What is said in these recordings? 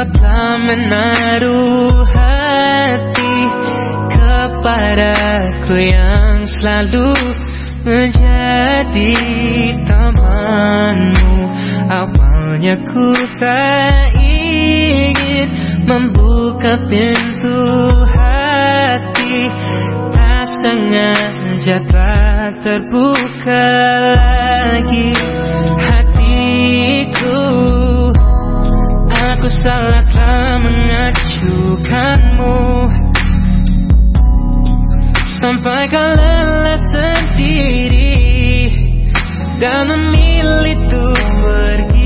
Kau telah menaruh hati Kepadaku yang selalu Menjadi temanmu. Awalnya ku tak ingin Membuka pintu hati. Tak sengaja tak terbuka Sampai kau lelah sendiri Dan memilih tuh pergi.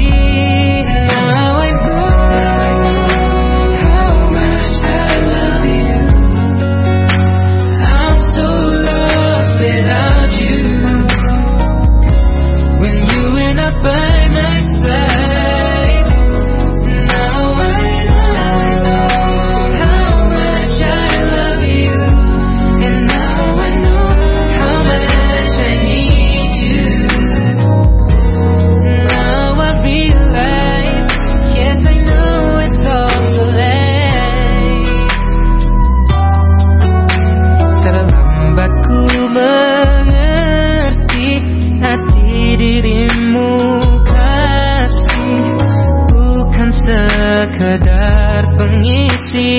sekedar pengisi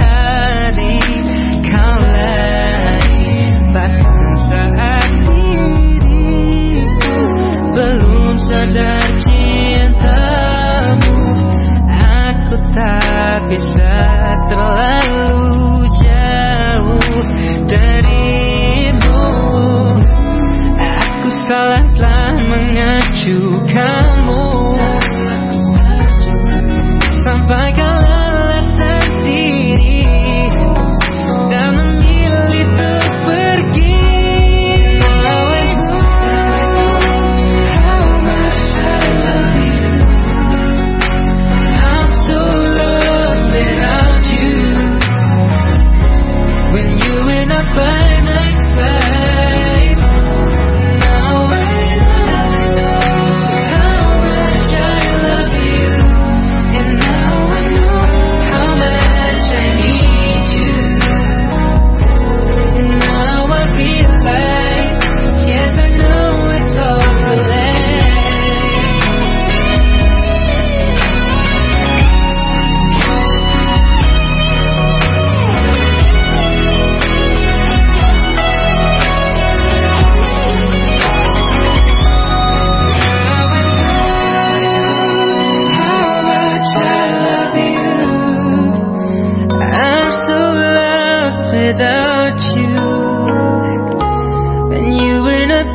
hari kau lebar saat diriku belum sadar cintamu. Aku tak bisa terlalu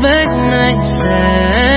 overnight stand